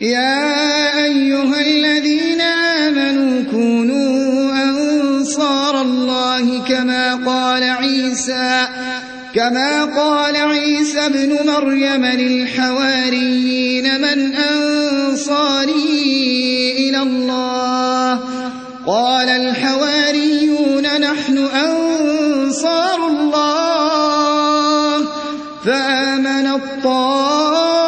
يا أيها الذين آمنوا كونوا أنصار الله كما قال عيسى كما قال عيسى ابن مريم للحواريين من أنصاري إلى الله؟ قال الحواريون نحن أنصار الله. فآمن الطائفة